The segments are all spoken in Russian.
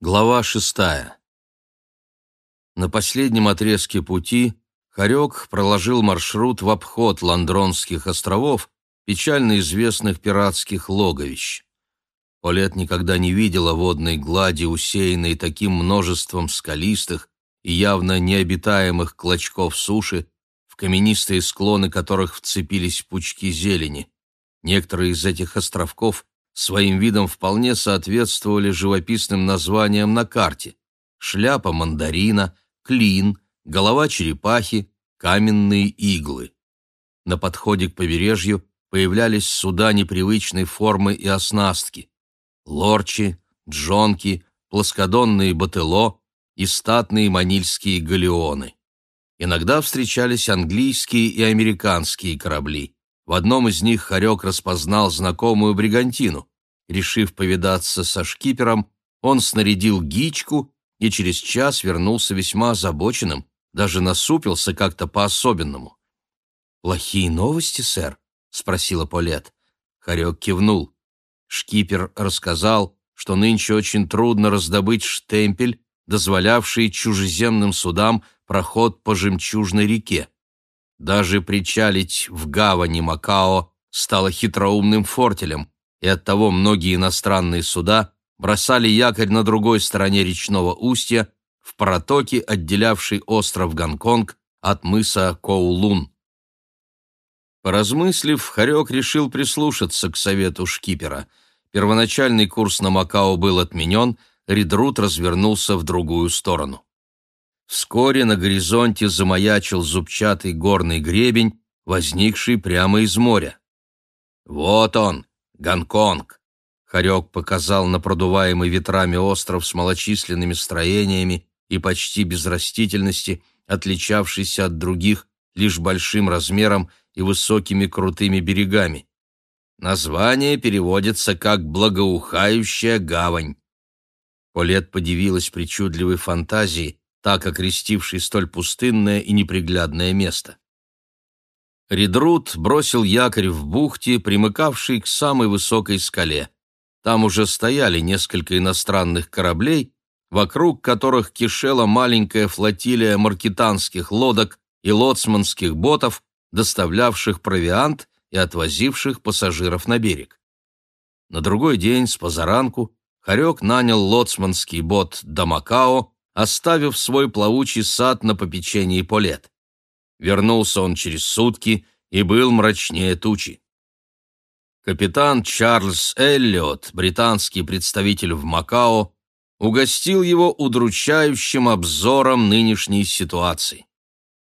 Глава шестая. На последнем отрезке пути Харек проложил маршрут в обход Ландронских островов, печально известных пиратских логовищ. Полет никогда не видела водной глади, усеянной таким множеством скалистых и явно необитаемых клочков суши, в каменистые склоны которых вцепились пучки зелени. Некоторые из этих островков своим видом вполне соответствовали живописным названиям на карте. Шляпа мандарина, клин, голова черепахи, каменные иглы. На подходе к побережью появлялись суда непривычной формы и оснастки. Лорчи, джонки, плоскодонные батело и статные манильские галеоны. Иногда встречались английские и американские корабли. В одном из них Харек распознал знакомую бригантину. Решив повидаться со шкипером, он снарядил гичку и через час вернулся весьма озабоченным, даже насупился как-то по-особенному. «Плохие новости, сэр?» — спросила Полет. Харек кивнул. Шкипер рассказал, что нынче очень трудно раздобыть штемпель, дозволявший чужеземным судам проход по жемчужной реке. Даже причалить в гавани Макао стало хитроумным фортелем, и оттого многие иностранные суда бросали якорь на другой стороне речного устья, в протоке, отделявшей остров Гонконг от мыса Коулун. Поразмыслив, Харек решил прислушаться к совету шкипера. Первоначальный курс на Макао был отменен, Ридрут развернулся в другую сторону. Вскоре на горизонте замаячил зубчатый горный гребень, возникший прямо из моря. «Вот он, Гонконг!» Харек показал на продуваемый ветрами остров с малочисленными строениями и почти без растительности, отличавшийся от других лишь большим размером и высокими крутыми берегами. Название переводится как «благоухающая гавань». Полет подивилась причудливой фантазии, так окрестивший столь пустынное и неприглядное место. Редрут бросил якорь в бухте, примыкавшей к самой высокой скале. Там уже стояли несколько иностранных кораблей, вокруг которых кишела маленькая флотилия маркетанских лодок и лоцманских ботов, доставлявших провиант и отвозивших пассажиров на берег. На другой день с позаранку Харек нанял лоцманский бот до Макао, оставив свой плавучий сад на попечении Полет. Вернулся он через сутки и был мрачнее тучи. Капитан Чарльз Эллиот, британский представитель в Макао, угостил его удручающим обзором нынешней ситуации.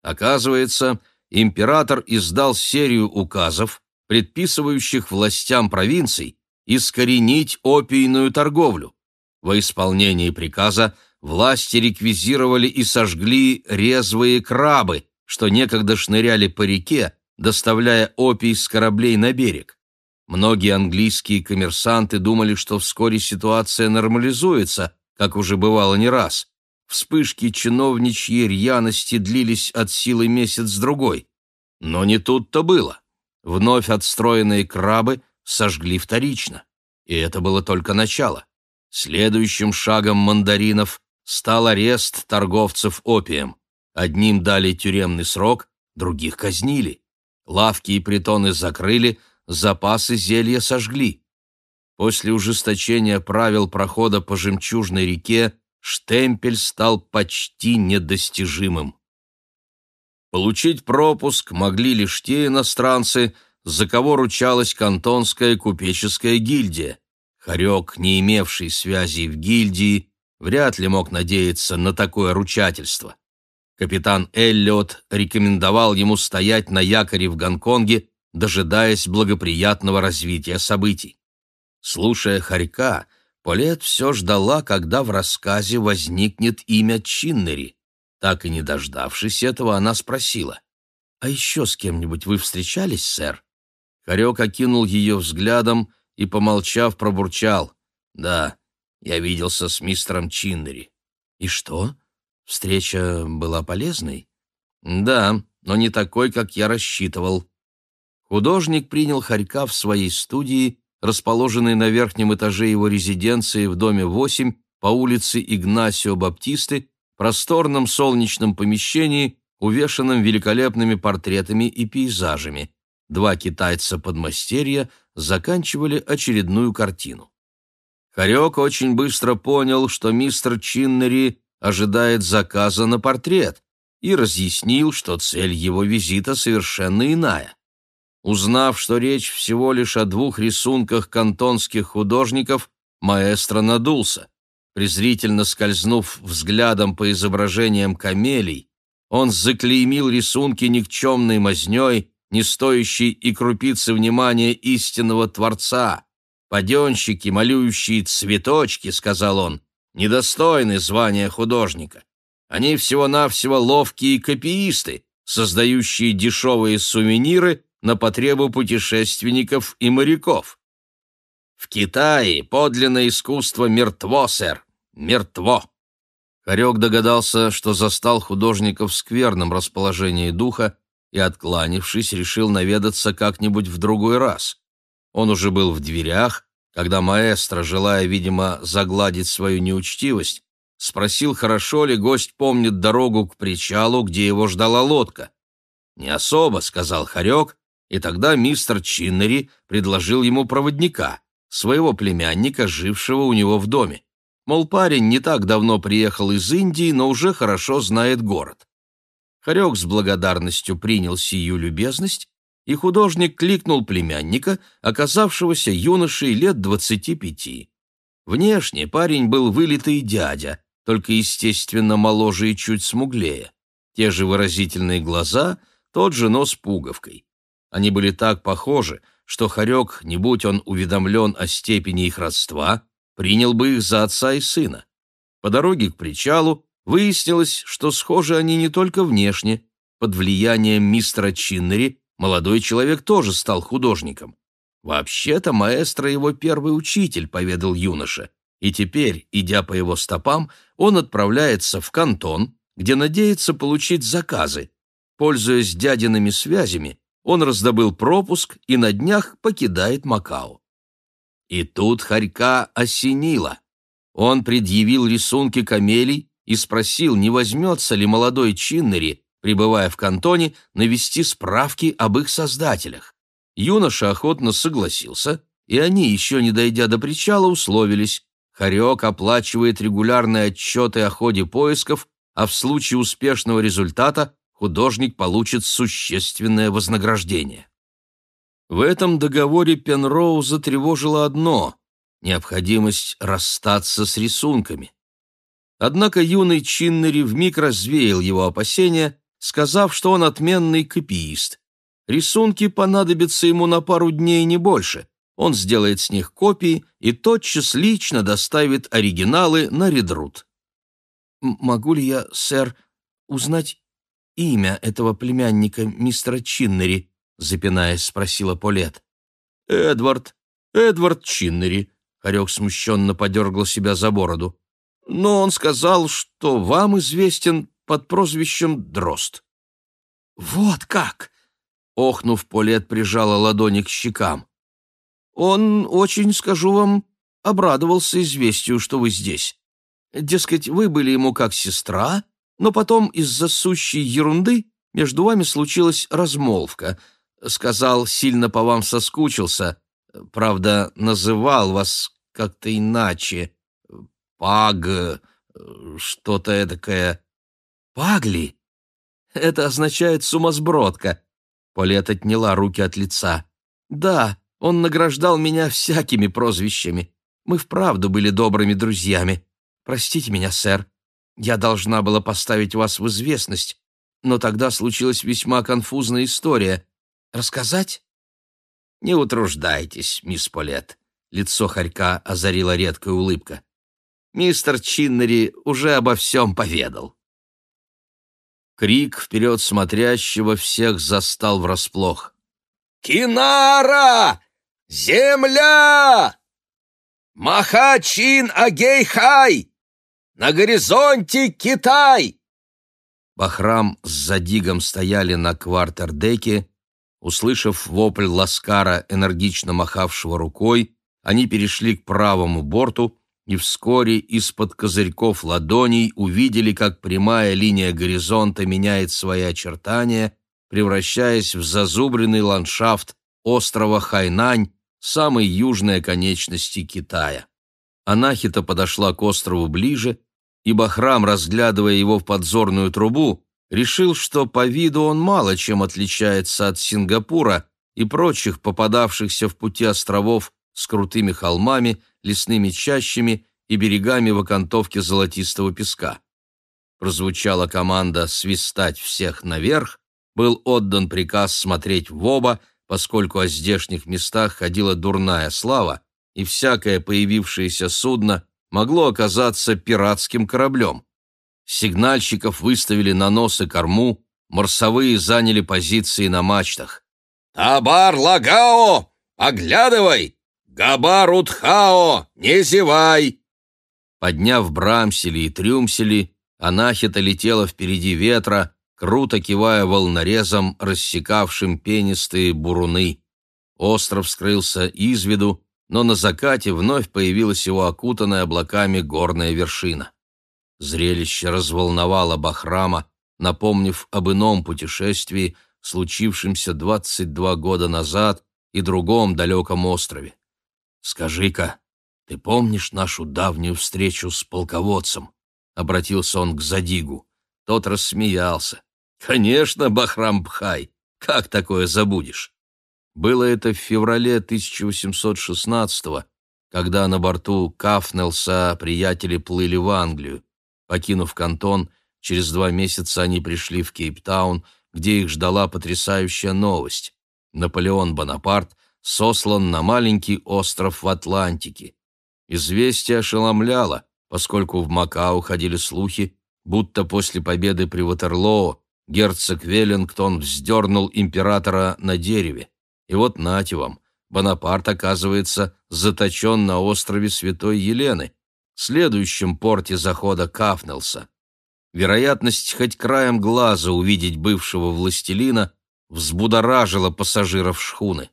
Оказывается, император издал серию указов, предписывающих властям провинций искоренить опийную торговлю. Во исполнении приказа власти реквизировали и сожгли резвые крабы, что некогда шныряли по реке, доставляя опий с кораблей на берег. Многие английские коммерсанты думали, что вскоре ситуация нормализуется, как уже бывало не раз. Вспышки чиновничьей рьяности длились от силы месяц-другой. Но не тут-то было. Вновь отстроенные крабы сожгли вторично. И это было только начало. Следующим шагом мандаринов стал арест торговцев опием. Одним дали тюремный срок, других казнили. Лавки и притоны закрыли, запасы зелья сожгли. После ужесточения правил прохода по жемчужной реке штемпель стал почти недостижимым. Получить пропуск могли лишь те иностранцы, за кого ручалась кантонская купеческая гильдия. Харек, не имевший связей в гильдии, вряд ли мог надеяться на такое ручательство. Капитан Эллиот рекомендовал ему стоять на якоре в Гонконге, дожидаясь благоприятного развития событий. Слушая Харька, Полет все ждала, когда в рассказе возникнет имя Чиннери. Так и не дождавшись этого, она спросила, «А еще с кем-нибудь вы встречались, сэр?» Харек окинул ее взглядом и, помолчав, пробурчал, «Да, я виделся с мистером Чиннери. И что? Встреча была полезной? Да, но не такой, как я рассчитывал. Художник принял Харька в своей студии, расположенной на верхнем этаже его резиденции в доме 8 по улице Игнасио Баптисты, просторном солнечном помещении, увешанном великолепными портретами и пейзажами. Два китайца-подмастерья заканчивали очередную картину. Харек очень быстро понял, что мистер Чиннери ожидает заказа на портрет, и разъяснил, что цель его визита совершенно иная. Узнав, что речь всего лишь о двух рисунках кантонских художников, маэстро надулся. Презрительно скользнув взглядом по изображениям камелий, он заклеймил рисунки никчемной мазней, не стоящей и крупицы внимания истинного Творца. «Паденщики, малюющие цветочки», — сказал он, — «недостойны звания художника. Они всего-навсего ловкие копиисты, создающие дешевые сувениры на потребу путешественников и моряков. В Китае подлинное искусство мертво, сэр, мертво. Харек догадался, что застал художника в скверном расположении духа и, откланившись, решил наведаться как-нибудь в другой раз. Он уже был в дверях, когда маэстро, желая, видимо, загладить свою неучтивость, спросил, хорошо ли гость помнит дорогу к причалу, где его ждала лодка. «Не особо», — сказал Харек, и тогда мистер Чиннери предложил ему проводника, своего племянника, жившего у него в доме. Мол, парень не так давно приехал из Индии, но уже хорошо знает город. Харек с благодарностью принял сию любезность, и художник кликнул племянника, оказавшегося юношей лет двадцати пяти. Внешне парень был вылитый дядя, только, естественно, моложе и чуть смуглее. Те же выразительные глаза, тот же нос пуговкой. Они были так похожи, что Харек, не будь он уведомлен о степени их родства, принял бы их за отца и сына. По дороге к причалу выяснилось, что схожи они не только внешне. Под влиянием мистера Чиннери молодой человек тоже стал художником. «Вообще-то маэстро его первый учитель», — поведал юноша, и теперь, идя по его стопам, он отправляется в кантон, где надеется получить заказы. Пользуясь дядиными связями, он раздобыл пропуск и на днях покидает Макао. И тут Харька осенило. Он предъявил рисунки камелий и спросил, не возьмется ли молодой Чиннери, пребывая в кантоне, навести справки об их создателях. Юноша охотно согласился, и они, еще не дойдя до причала, условились. Харек оплачивает регулярные отчеты о ходе поисков, а в случае успешного результата художник получит существенное вознаграждение. В этом договоре Пенроуза тревожило одно — необходимость расстаться с рисунками. Однако юный Чиннери вмиг развеял его опасения, сказав, что он отменный копиист. Рисунки понадобятся ему на пару дней не больше, он сделает с них копии и тотчас лично доставит оригиналы на редрут. «Могу ли я, сэр, узнать имя этого племянника мистера Чиннери?» запинаясь, спросила Полет. «Эдвард, Эдвард Чиннери», — Харек смущенно подергал себя за бороду. «Но он сказал, что вам известен под прозвищем Дрозд». «Вот как!» — охнув, Полет прижала ладони к щекам. Он очень, скажу вам, обрадовался известию, что вы здесь. Дескать, вы были ему как сестра, но потом из-за сущей ерунды между вами случилась размолвка. Сказал, сильно по вам соскучился. Правда, называл вас как-то иначе. Паг... что-то эдакое. Пагли? Это означает сумасбродка. Полет отняла руки от лица. Да, он награждал меня всякими прозвищами. Мы вправду были добрыми друзьями. Простите меня, сэр. Я должна была поставить вас в известность, но тогда случилась весьма конфузная история. Рассказать? Не утруждайтесь, мисс Полет. Лицо Харька озарила редкая улыбка. Мистер Чиннери уже обо всем поведал. Крик вперед смотрящего всех застал врасплох. «Кинара! Земля! Махачин Агейхай! На горизонте Китай!» Бахрам с Задигом стояли на квартердеке. Услышав вопль Ласкара, энергично махавшего рукой, они перешли к правому борту, и вскоре из-под козырьков ладоней увидели, как прямая линия горизонта меняет свои очертания, превращаясь в зазубренный ландшафт острова Хайнань, самой южной оконечности Китая. Анахита подошла к острову ближе, и Бахрам, разглядывая его в подзорную трубу, решил, что по виду он мало чем отличается от Сингапура и прочих попадавшихся в пути островов с крутыми холмами, лесными чащами и берегами в окантовке золотистого песка. Прозвучала команда «свистать всех наверх», был отдан приказ смотреть в оба, поскольку о здешних местах ходила дурная слава, и всякое появившееся судно могло оказаться пиратским кораблем. Сигнальщиков выставили на нос и корму, морсовые заняли позиции на мачтах. «Табар Лагао! Оглядывай! Габар Утхао! Не зевай!» Подняв брамсели и трюмсели, Анахита летела впереди ветра, круто кивая волнорезом, рассекавшим пенистые буруны. Остров скрылся из виду, но на закате вновь появилась его окутанная облаками горная вершина. Зрелище разволновало Бахрама, напомнив об ином путешествии, случившемся 22 года назад и другом далеком острове. «Скажи-ка, ты помнишь нашу давнюю встречу с полководцем?» — обратился он к Задигу. Тот рассмеялся. «Конечно, Бахрам-Бхай, как такое забудешь?» Было это в феврале 1816-го, когда на борту Кафнелса приятели плыли в Англию. Покинув Кантон, через два месяца они пришли в Кейптаун, где их ждала потрясающая новость. Наполеон Бонапарт сослан на маленький остров в Атлантике. Известие ошеломляло, поскольку в Макао ходили слухи, будто после победы при Ватерлоо герцог Веллингтон вздернул императора на дереве. И вот нате вам, Бонапарт, оказывается, заточен на острове Святой Елены, следующем порте захода Кафнелса. Вероятность хоть краем глаза увидеть бывшего властелина взбудоражила пассажиров шхуны.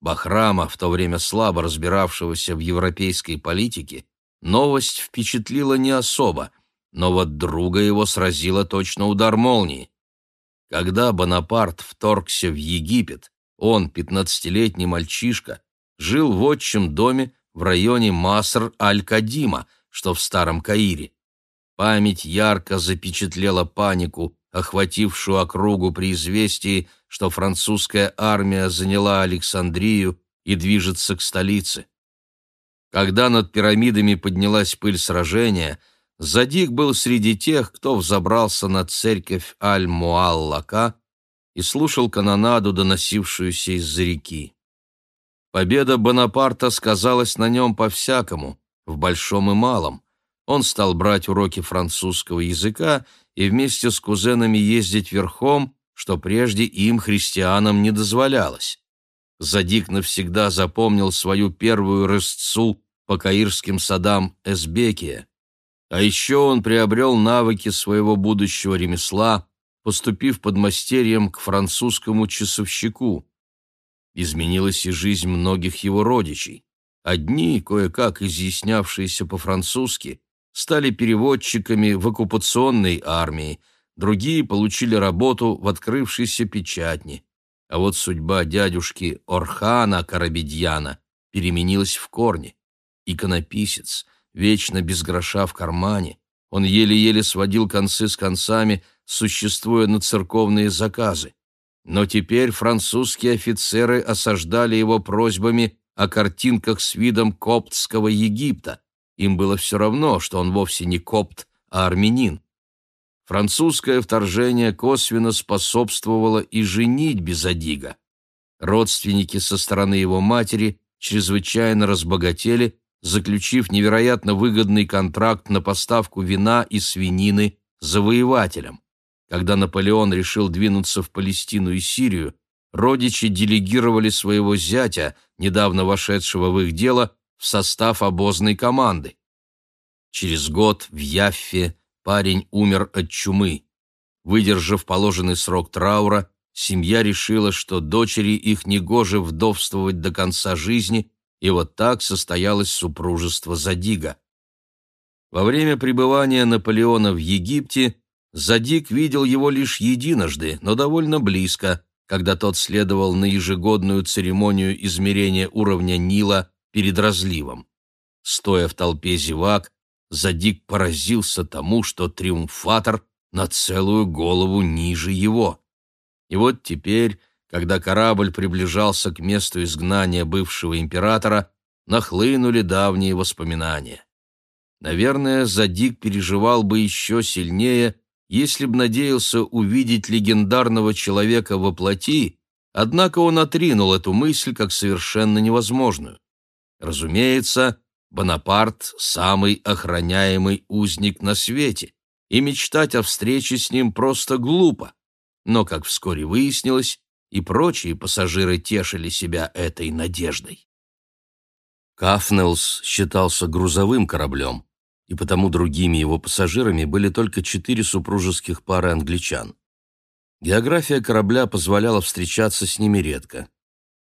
Бахрама, в то время слабо разбиравшегося в европейской политике, новость впечатлила не особо, но вот друга его сразила точно удар молнии. Когда Бонапарт вторгся в Египет, он, пятнадцатилетний мальчишка, жил в отчим доме в районе Маср-аль-Кадима, что в Старом Каире. Память ярко запечатлела панику, охватившую округу при известии, что французская армия заняла Александрию и движется к столице. Когда над пирамидами поднялась пыль сражения, Задик был среди тех, кто взобрался на церковь Аль-Муаллака и слушал канонаду, доносившуюся из-за реки. Победа Бонапарта сказалась на нем по-всякому, в большом и малом он стал брать уроки французского языка и вместе с кузенами ездить верхом, что прежде им, христианам, не дозволялось. Задик навсегда запомнил свою первую рысцу по каирским садам Эсбекия. А еще он приобрел навыки своего будущего ремесла, поступив под мастерьем к французскому часовщику. Изменилась и жизнь многих его родичей. Одни, кое-как изъяснявшиеся по-французски, стали переводчиками в оккупационной армии, другие получили работу в открывшейся печатне. А вот судьба дядюшки Орхана Карабедьяна переменилась в корне. Иконописец, вечно без гроша в кармане, он еле-еле сводил концы с концами, существуя на церковные заказы. Но теперь французские офицеры осаждали его просьбами о картинках с видом коптского Египта, им было все равно, что он вовсе не копт, а армянин. Французское вторжение косвенно способствовало и женить Безадига. Родственники со стороны его матери чрезвычайно разбогатели, заключив невероятно выгодный контракт на поставку вина и свинины завоевателям. Когда Наполеон решил двинуться в Палестину и Сирию, родичи делегировали своего зятя, недавно вошедшего в их дело, в состав обозной команды. Через год в Яффе парень умер от чумы. Выдержав положенный срок траура, семья решила, что дочери их негоже вдовствовать до конца жизни, и вот так состоялось супружество Задига. Во время пребывания Наполеона в Египте Задик видел его лишь единожды, но довольно близко, когда тот следовал на ежегодную церемонию измерения уровня Нила перед разливом. Стоя в толпе зевак, Задик поразился тому, что триумфатор на целую голову ниже его. И вот теперь, когда корабль приближался к месту изгнания бывшего императора, нахлынули давние воспоминания. Наверное, Задик переживал бы еще сильнее, если б надеялся увидеть легендарного человека во плоти, однако он отринул эту мысль как совершенно невозможную. Разумеется, Бонапарт — самый охраняемый узник на свете, и мечтать о встрече с ним просто глупо. Но, как вскоре выяснилось, и прочие пассажиры тешили себя этой надеждой. Кафнелс считался грузовым кораблем, и потому другими его пассажирами были только четыре супружеских пары англичан. География корабля позволяла встречаться с ними редко.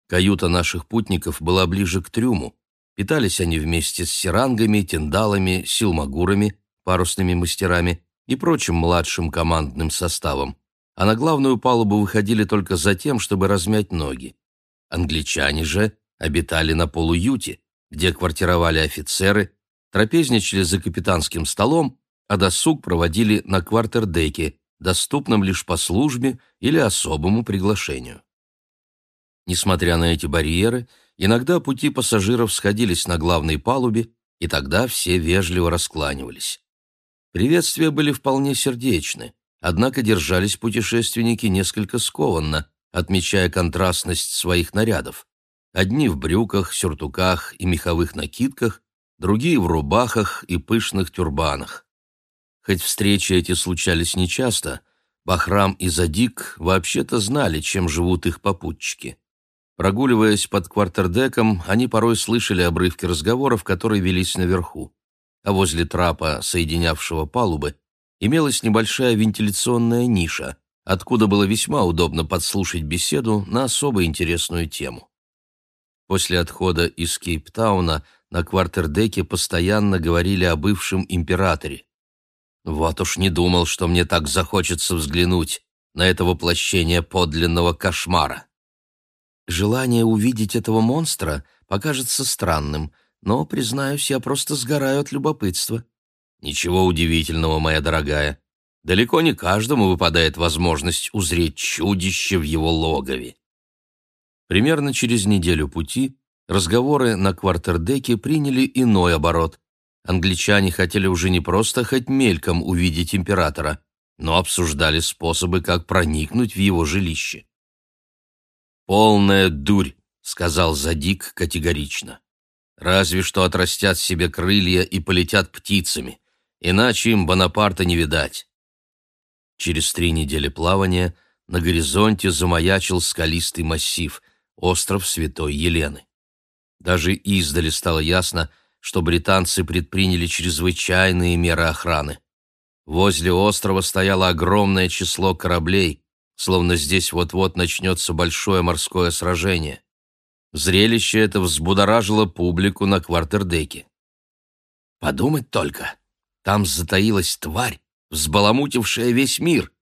Каюта наших путников была ближе к трюму. Питались они вместе с сирангами, тендалами, силмагурами, парусными мастерами и прочим младшим командным составом, а на главную палубу выходили только за тем, чтобы размять ноги. Англичане же обитали на полуюте, где квартировали офицеры, трапезничали за капитанским столом, а досуг проводили на квартердеке, доступном лишь по службе или особому приглашению. Несмотря на эти барьеры, иногда пути пассажиров сходились на главной палубе, и тогда все вежливо раскланивались. Приветствия были вполне сердечны, однако держались путешественники несколько скованно, отмечая контрастность своих нарядов. Одни в брюках, сюртуках и меховых накидках, другие в рубахах и пышных тюрбанах. Хоть встречи эти случались нечасто, Бахрам и Задик вообще-то знали, чем живут их попутчики. Прогуливаясь под квартердеком, они порой слышали обрывки разговоров, которые велись наверху а возле трапа, соединявшего палубы, имелась небольшая вентиляционная ниша, откуда было весьма удобно подслушать беседу на особо интересную тему. После отхода из Кейптауна на квартердеке постоянно говорили о бывшем императоре. Вот уж не думал, что мне так захочется взглянуть на это воплощение подлинного кошмара. Желание увидеть этого монстра покажется странным, но, признаюсь, я просто сгораю от любопытства. Ничего удивительного, моя дорогая. Далеко не каждому выпадает возможность узреть чудище в его логове. Примерно через неделю пути разговоры на квартердеке приняли иной оборот. Англичане хотели уже не просто хоть мельком увидеть императора, но обсуждали способы, как проникнуть в его жилище. «Полная дурь», — сказал Задик категорично. Разве что отрастят себе крылья и полетят птицами, иначе им Бонапарта не видать. Через три недели плавания на горизонте замаячил скалистый массив, остров Святой Елены. Даже издали стало ясно, что британцы предприняли чрезвычайные меры охраны. Возле острова стояло огромное число кораблей, словно здесь вот-вот начнется большое морское сражение. Зрелище это взбудоражило публику на квартердеке. Подумать только, там затаилась тварь, взбаламутившая весь мир,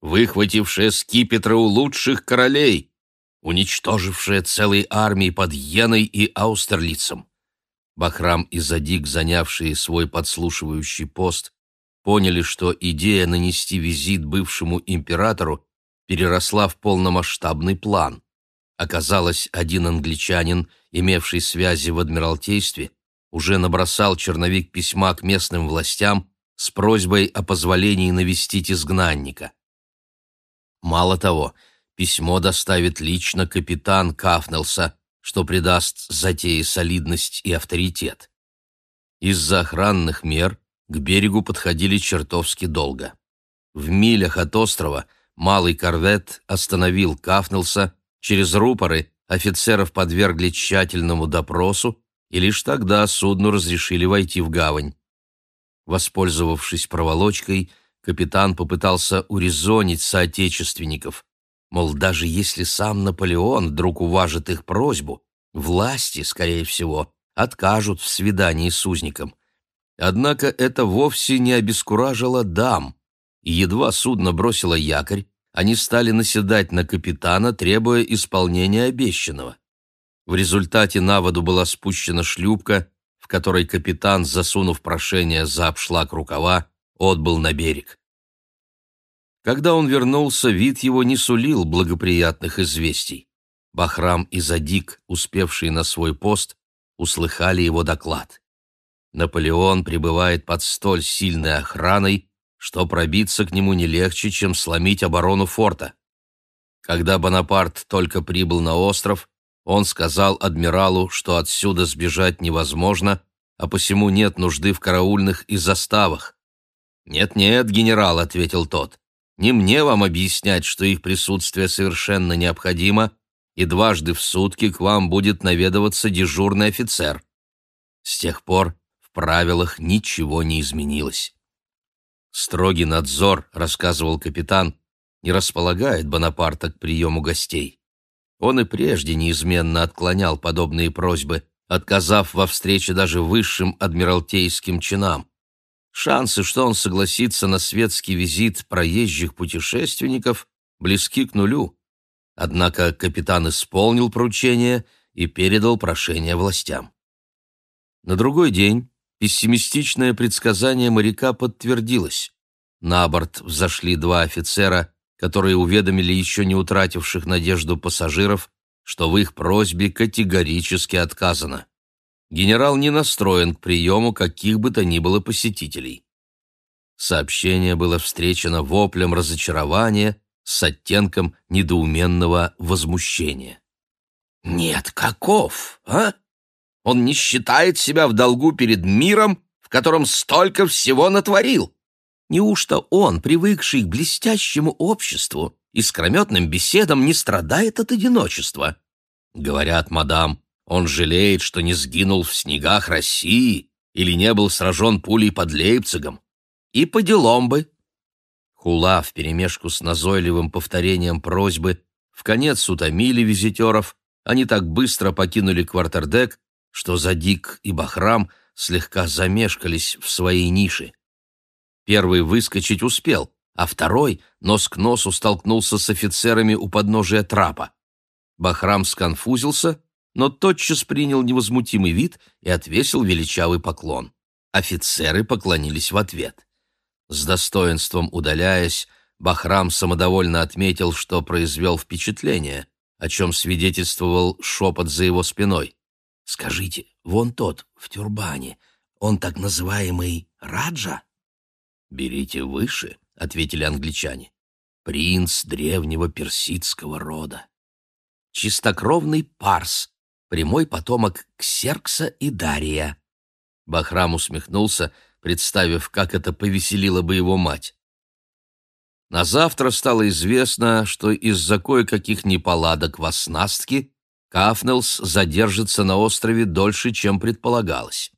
выхватившая скипетры у лучших королей, уничтожившая целые армии под Йеной и Аустерлицем. Бахрам и Задик, занявшие свой подслушивающий пост, поняли, что идея нанести визит бывшему императору переросла в полномасштабный план. Оказалось, один англичанин, имевший связи в Адмиралтействе, уже набросал черновик письма к местным властям с просьбой о позволении навестить изгнанника. Мало того, письмо доставит лично капитан Кафнелса, что придаст затее солидность и авторитет. Из-за охранных мер к берегу подходили чертовски долго. В милях от острова малый корвет остановил Кафнелса Через рупоры офицеров подвергли тщательному допросу, и лишь тогда судну разрешили войти в гавань. Воспользовавшись проволочкой, капитан попытался урезонить соотечественников, мол, даже если сам Наполеон вдруг уважит их просьбу, власти, скорее всего, откажут в свидании с узником. Однако это вовсе не обескуражило дам, и едва судно бросило якорь, они стали наседать на капитана, требуя исполнения обещанного. В результате на воду была спущена шлюпка, в которой капитан, засунув прошение за обшлаг рукава, отбыл на берег. Когда он вернулся, вид его не сулил благоприятных известий. Бахрам и Задик, успевшие на свой пост, услыхали его доклад. Наполеон пребывает под столь сильной охраной, что пробиться к нему не легче, чем сломить оборону форта. Когда Бонапарт только прибыл на остров, он сказал адмиралу, что отсюда сбежать невозможно, а посему нет нужды в караульных и заставах. «Нет-нет, генерал», — ответил тот, — «не мне вам объяснять, что их присутствие совершенно необходимо, и дважды в сутки к вам будет наведываться дежурный офицер». С тех пор в правилах ничего не изменилось. Строгий надзор, рассказывал капитан, не располагает Бонапарта к приему гостей. Он и прежде неизменно отклонял подобные просьбы, отказав во встрече даже высшим адмиралтейским чинам. Шансы, что он согласится на светский визит проезжих путешественников, близки к нулю. Однако капитан исполнил поручение и передал прошение властям. На другой день Пессимистичное предсказание моряка подтвердилось. На борт взошли два офицера, которые уведомили еще не утративших надежду пассажиров, что в их просьбе категорически отказано. Генерал не настроен к приему каких бы то ни было посетителей. Сообщение было встречено воплем разочарования с оттенком недоуменного возмущения. «Нет, каков, а? Он не считает себя в долгу перед миром, в котором столько всего натворил. Неужто он, привыкший к блестящему обществу и скрометным беседам, не страдает от одиночества? Говорят, мадам, он жалеет, что не сгинул в снегах России или не был сражен пулей под Лейпцигом. И по делам бы. Хула вперемешку с назойливым повторением просьбы в конец утомили визитеров, они так быстро покинули квартердек, что Задик и Бахрам слегка замешкались в своей нише. Первый выскочить успел, а второй нос к носу столкнулся с офицерами у подножия трапа. Бахрам сконфузился, но тотчас принял невозмутимый вид и отвесил величавый поклон. Офицеры поклонились в ответ. С достоинством удаляясь, Бахрам самодовольно отметил, что произвел впечатление, о чем свидетельствовал шепот за его спиной. Скажите, вон тот, в тюрбане, он так называемый Раджа? Берите выше, ответили англичане. Принц древнего персидского рода. Чистокровный парс, прямой потомок Ксеркса и Дария. Бахрам усмехнулся, представив, как это повеселило бы его мать. На завтра стало известно, что из-за кое-каких неполадок в оснастке Кафнелс задержится на острове дольше, чем предполагалось.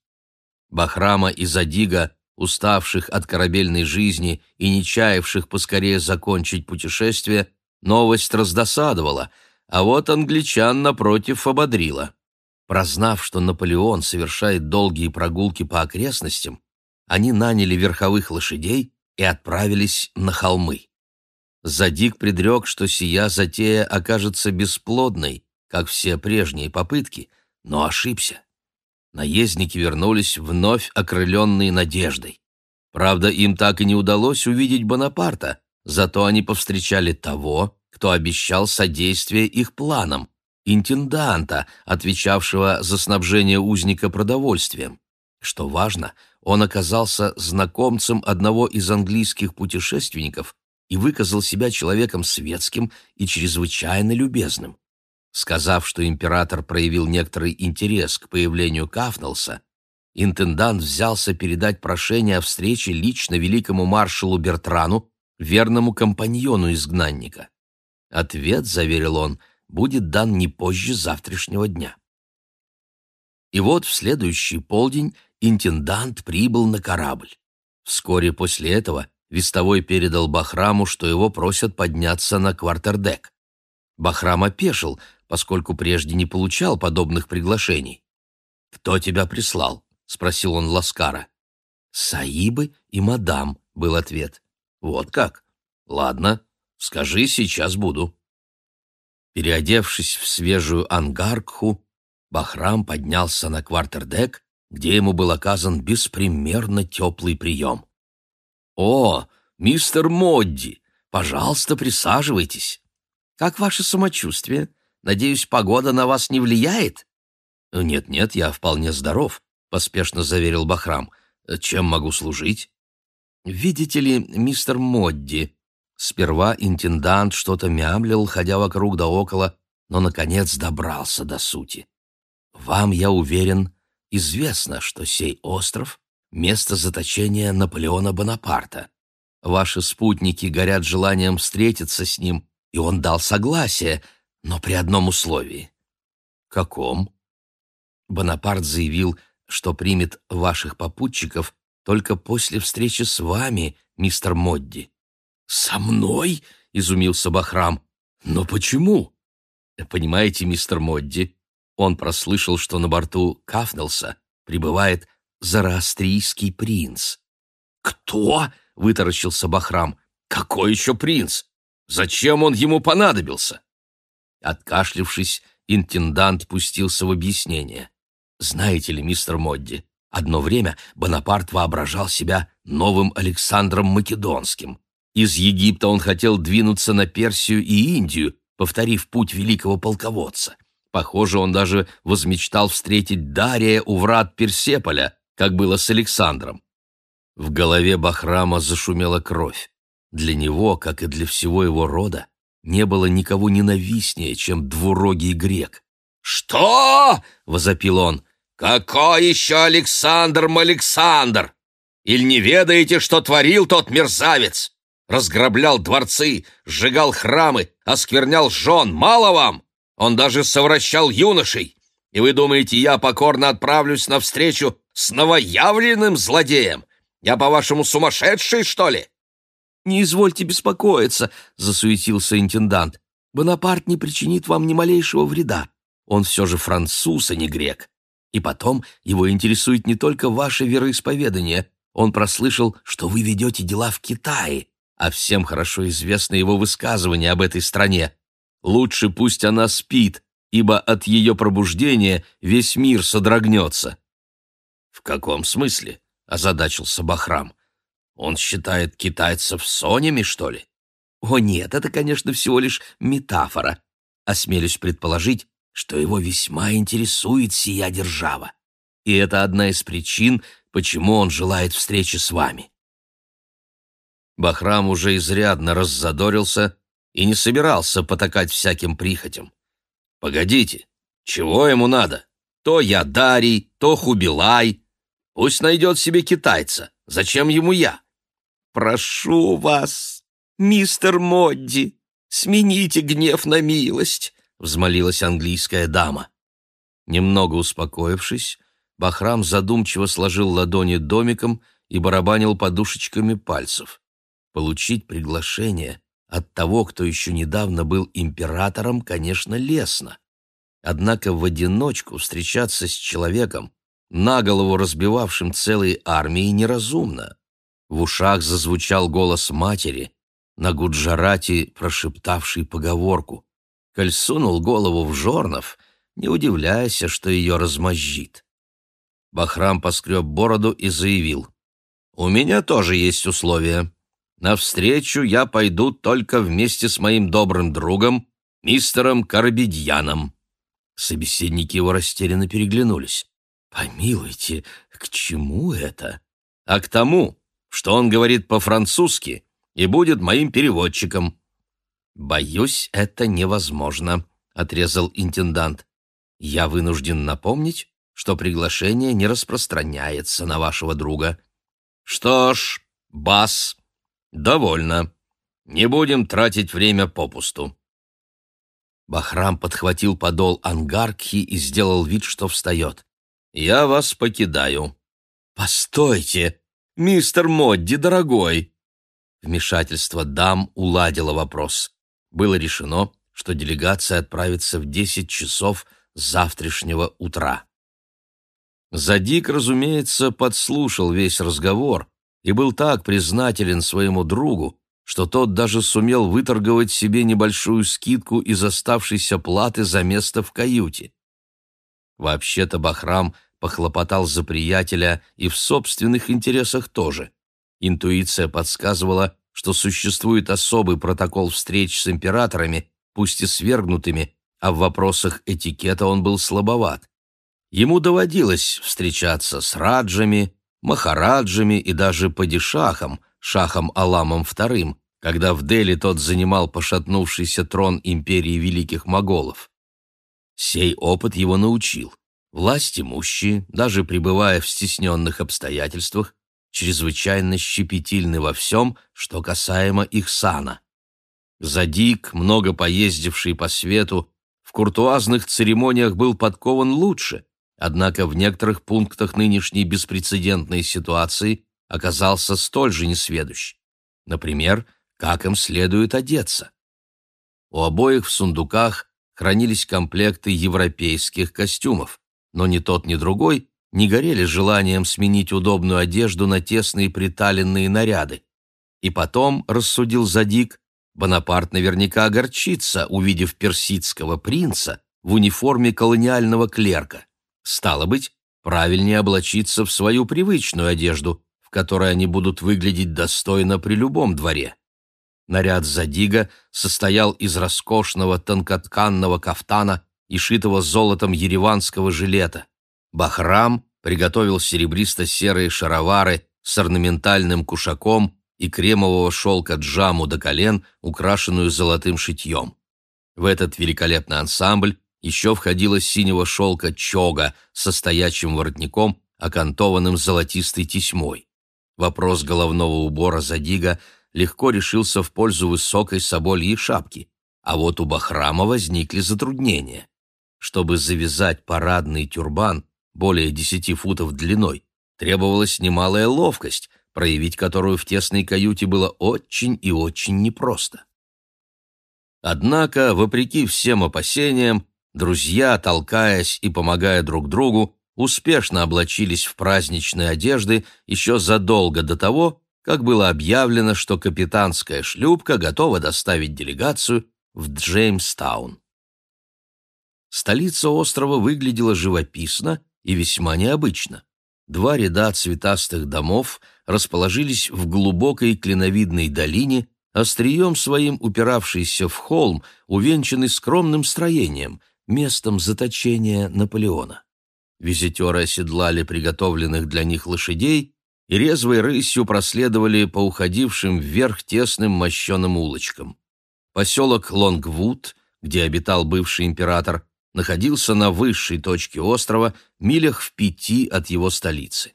Бахрама и Задига, уставших от корабельной жизни и не чаявших поскорее закончить путешествие, новость раздосадовала, а вот англичан, напротив, ободрила. Прознав, что Наполеон совершает долгие прогулки по окрестностям, они наняли верховых лошадей и отправились на холмы. Задик предрек, что сия затея окажется бесплодной, как все прежние попытки, но ошибся. Наездники вернулись вновь окрыленные надеждой. Правда, им так и не удалось увидеть Бонапарта, зато они повстречали того, кто обещал содействие их планам, интенданта, отвечавшего за снабжение узника продовольствием. Что важно, он оказался знакомцем одного из английских путешественников и выказал себя человеком светским и чрезвычайно любезным. Сказав, что император проявил некоторый интерес к появлению Кафнелса, интендант взялся передать прошение о встрече лично великому маршалу Бертрану, верному компаньону изгнанника. Ответ, заверил он, будет дан не позже завтрашнего дня. И вот в следующий полдень интендант прибыл на корабль. Вскоре после этого Вестовой передал Бахраму, что его просят подняться на квартердек. Бахрам опешил, поскольку прежде не получал подобных приглашений. «Кто тебя прислал?» — спросил он Ласкара. «Саибы и мадам», — был ответ. «Вот как? Ладно, скажи, сейчас буду». Переодевшись в свежую ангаркху, Бахрам поднялся на квартердек, где ему был оказан беспримерно теплый прием. «О, мистер Модди, пожалуйста, присаживайтесь. Как ваше самочувствие? Надеюсь, погода на вас не влияет?» «Нет-нет, я вполне здоров», — поспешно заверил Бахрам. Чем могу служить? Видите ли, мистер Модди, сперва интендант что-то мямлил, ходя вокруг да около, но, наконец, добрался до сути. Вам, я уверен, известно, что сей остров — место заточения Наполеона Бонапарта. Ваши спутники горят желанием встретиться с ним, и он дал согласие, но при одном условии. Каком? Бонапарт заявил, что примет ваших попутчиков только после встречи с вами, мистер Модди». «Со мной?» — изумился Бахрам. «Но почему?» «Понимаете, мистер Модди, он прослышал, что на борту Кафнелса прибывает зороастрийский принц». «Кто?» — вытаращился Бахрам. «Какой еще принц? Зачем он ему понадобился?» Откашлившись, интендант пустился в объяснение. Знаете ли, мистер Модди, одно время Бонапарт воображал себя новым Александром Македонским. Из Египта он хотел двинуться на Персию и Индию, повторив путь великого полководца. Похоже, он даже возмечтал встретить Дария у врат Персеполя, как было с Александром. В голове Бахрама зашумела кровь. Для него, как и для всего его рода, не было никого ненавистнее, чем двурогий грек. «Что?» — возопил он. «Какой еще Александр Александр? Или не ведаете, что творил тот мерзавец? Разграблял дворцы, сжигал храмы, осквернял жен. Мало вам? Он даже совращал юношей. И вы думаете, я покорно отправлюсь навстречу с новоявленным злодеем? Я, по-вашему, сумасшедший, что ли?» «Не извольте беспокоиться», — засуетился интендант. «Бонапарт не причинит вам ни малейшего вреда. Он все же француз, а не грек. И потом его интересует не только ваше вероисповедание. Он прослышал, что вы ведете дела в Китае, а всем хорошо известно его высказывание об этой стране. Лучше пусть она спит, ибо от ее пробуждения весь мир содрогнется. «В каком смысле?» — озадачился Бахрам. «Он считает китайцев сонями, что ли?» «О нет, это, конечно, всего лишь метафора. Осмелюсь предположить, что его весьма интересует сия держава, и это одна из причин, почему он желает встречи с вами. Бахрам уже изрядно раззадорился и не собирался потакать всяким прихотям. «Погодите, чего ему надо? То я Дарий, то Хубилай. Пусть найдет себе китайца. Зачем ему я?» «Прошу вас, мистер Модди, смените гнев на милость взмолилась английская дама. Немного успокоившись, Бахрам задумчиво сложил ладони домиком и барабанил подушечками пальцев. Получить приглашение от того, кто еще недавно был императором, конечно, лестно. Однако в одиночку встречаться с человеком, наголову разбивавшим целые армии, неразумно. В ушах зазвучал голос матери, на Гуджарате прошептавший поговорку Коль сунул голову в жорнов, не удивляйся, что ее размозжит. Бахрам поскреб бороду и заявил. «У меня тоже есть условия. Навстречу я пойду только вместе с моим добрым другом, мистером Карабедьяном». Собеседники его растерянно переглянулись. «Помилуйте, к чему это?» «А к тому, что он говорит по-французски и будет моим переводчиком», «Боюсь, это невозможно», — отрезал интендант. «Я вынужден напомнить, что приглашение не распространяется на вашего друга». «Что ж, Бас, довольно. Не будем тратить время попусту». Бахрам подхватил подол ангарки и сделал вид, что встает. «Я вас покидаю». «Постойте, мистер Модди, дорогой!» Вмешательство дам уладило вопрос было решено, что делегация отправится в 10 часов завтрашнего утра. Задик, разумеется, подслушал весь разговор и был так признателен своему другу, что тот даже сумел выторговать себе небольшую скидку из оставшейся платы за место в каюте. Вообще-то Бахрам похлопотал за приятеля и в собственных интересах тоже. Интуиция подсказывала, что существует особый протокол встреч с императорами, пусть и свергнутыми, а в вопросах этикета он был слабоват. Ему доводилось встречаться с раджами, махараджами и даже падишахом, шахом Аламом II, когда в Дели тот занимал пошатнувшийся трон империи великих моголов. Сей опыт его научил. Власть имущие, даже пребывая в стесненных обстоятельствах, чрезвычайно щепетильны во всем, что касаемо их сана. Задик, много поездивший по свету, в куртуазных церемониях был подкован лучше, однако в некоторых пунктах нынешней беспрецедентной ситуации оказался столь же несведущ. Например, как им следует одеться. У обоих в сундуках хранились комплекты европейских костюмов, но ни тот, ни другой не горели желанием сменить удобную одежду на тесные приталенные наряды. И потом, рассудил Задик, Бонапарт наверняка огорчится, увидев персидского принца в униформе колониального клерка. Стало быть, правильнее облачиться в свою привычную одежду, в которой они будут выглядеть достойно при любом дворе. Наряд Задига состоял из роскошного тонкотканного кафтана и шитого золотом ереванского жилета. Бахрам приготовил серебристо-серые шаровары с орнаментальным кушаком и кремового шелка джаму до колен, украшенную золотым шитьем. В этот великолепный ансамбль еще входила синего шелка чога со стоячим воротником, окантованным золотистой тесьмой. Вопрос головного убора Задига легко решился в пользу высокой собольей шапки, а вот у Бахрама возникли затруднения. Чтобы завязать парадный тюрбан более десяти футов длиной, требовалась немалая ловкость, проявить которую в тесной каюте было очень и очень непросто. Однако, вопреки всем опасениям, Друзья, толкаясь и помогая друг другу, успешно облачились в праздничные одежды еще задолго до того, как было объявлено, что капитанская шлюпка готова доставить делегацию в Джеймстаун. Столица острова выглядела живописно и весьма необычно. Два ряда цветастых домов расположились в глубокой клиновидной долине, острием своим упиравшийся в холм, увенчанный скромным строением — местом заточения Наполеона. Визитеры оседлали приготовленных для них лошадей и резвой рысью проследовали по уходившим вверх тесным мощеным улочкам. Поселок Лонгвуд, где обитал бывший император, находился на высшей точке острова, милях в пяти от его столицы.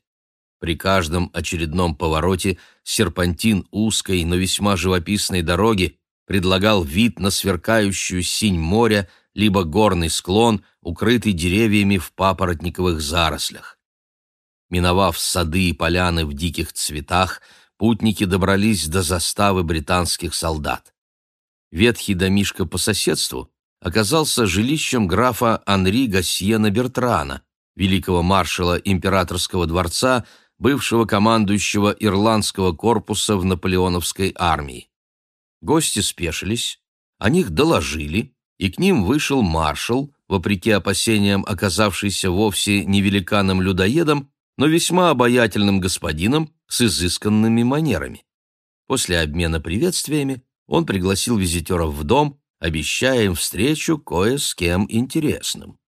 При каждом очередном повороте серпантин узкой, но весьма живописной дороги предлагал вид на сверкающую синь моря либо горный склон, укрытый деревьями в папоротниковых зарослях. Миновав сады и поляны в диких цветах, путники добрались до заставы британских солдат. Ветхий домишко по соседству оказался жилищем графа Анри Гассиена Бертрана, великого маршала императорского дворца, бывшего командующего ирландского корпуса в наполеоновской армии. Гости спешились, о них доложили, и к ним вышел маршал, вопреки опасениям оказавшийся вовсе не великаном-людоедом, но весьма обаятельным господином с изысканными манерами. После обмена приветствиями он пригласил визитеров в дом, обещая им встречу кое с кем интересным.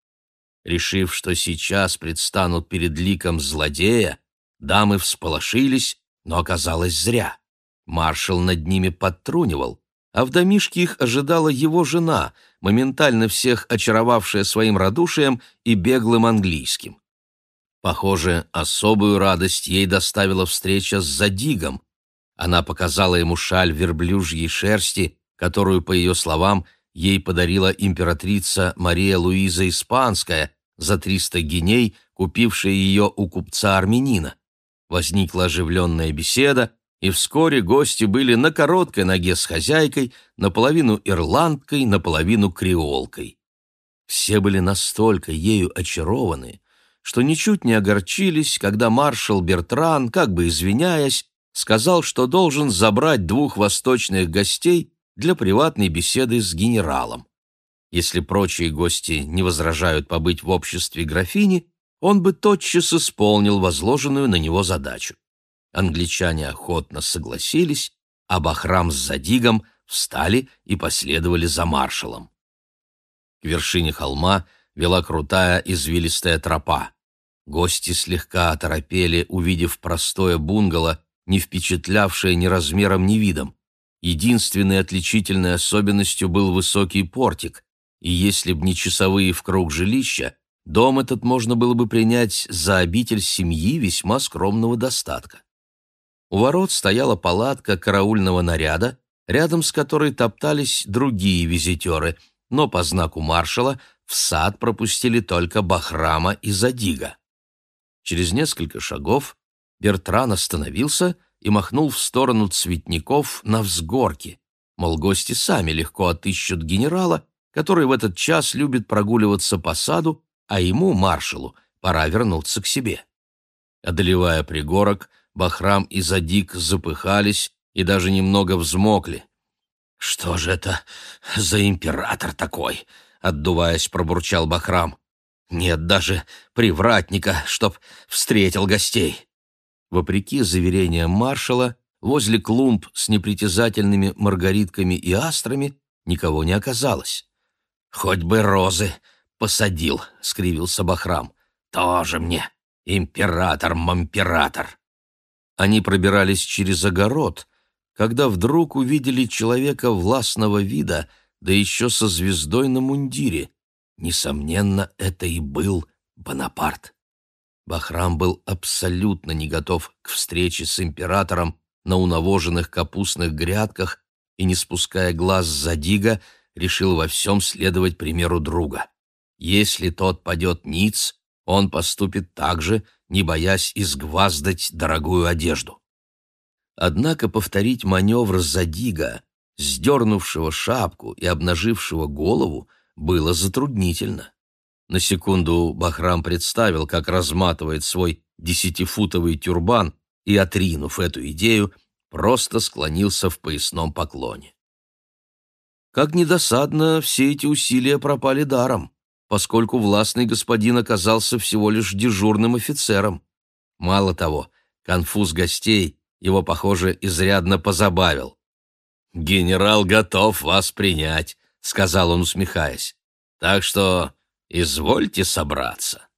Решив, что сейчас предстанут перед ликом злодея, дамы всполошились, но оказалось зря. Маршал над ними подтрунивал, а в домишке их ожидала его жена, моментально всех очаровавшая своим радушием и беглым английским. Похоже, особую радость ей доставила встреча с Задигом. Она показала ему шаль верблюжьей шерсти, которую, по ее словам, ей подарила императрица Мария Луиза Испанская за 300 геней, купившая ее у купца-армянина. Возникла оживленная беседа, и вскоре гости были на короткой ноге с хозяйкой, наполовину ирландкой, наполовину креолкой. Все были настолько ею очарованы, что ничуть не огорчились, когда маршал Бертран, как бы извиняясь, сказал, что должен забрать двух восточных гостей для приватной беседы с генералом. Если прочие гости не возражают побыть в обществе графини, он бы тотчас исполнил возложенную на него задачу. Англичане охотно согласились, а Бахрам с Задигом встали и последовали за маршалом. К вершине холма вела крутая извилистая тропа. Гости слегка оторопели, увидев простое бунгало, не впечатлявшее ни размером, ни видом. Единственной отличительной особенностью был высокий портик, и если б не часовые в круг жилища, дом этот можно было бы принять за обитель семьи весьма скромного достатка. У ворот стояла палатка караульного наряда, рядом с которой топтались другие визитеры, но по знаку маршала в сад пропустили только Бахрама и Задига. Через несколько шагов Бертран остановился и махнул в сторону цветников на взгорке, мол, гости сами легко отыщут генерала, который в этот час любит прогуливаться по саду, а ему, маршалу, пора вернуться к себе. Одолевая пригорок, Бахрам и Задик запыхались и даже немного взмокли. «Что же это за император такой?» — отдуваясь, пробурчал Бахрам. «Нет даже привратника, чтоб встретил гостей». Вопреки заверениям маршала, возле клумб с непритязательными маргаритками и астрами никого не оказалось. «Хоть бы розы посадил», — скривился Бахрам. «Тоже мне император-мамператор». Они пробирались через огород, когда вдруг увидели человека властного вида, да еще со звездой на мундире. Несомненно, это и был Бонапарт. Бахрам был абсолютно не готов к встрече с императором на унавоженных капустных грядках и, не спуская глаз с Задига, решил во всем следовать примеру друга. Если тот падет ниц, он поступит так же, не боясь изгваздать дорогую одежду. Однако повторить маневр Задига, сдернувшего шапку и обнажившего голову, было затруднительно. На секунду Бахрам представил, как разматывает свой десятифутовый тюрбан и, отринув эту идею, просто склонился в поясном поклоне. Как недосадно, все эти усилия пропали даром, поскольку властный господин оказался всего лишь дежурным офицером. Мало того, конфуз гостей его, похоже, изрядно позабавил. «Генерал готов вас принять», — сказал он, усмехаясь. «Так что извольте собраться».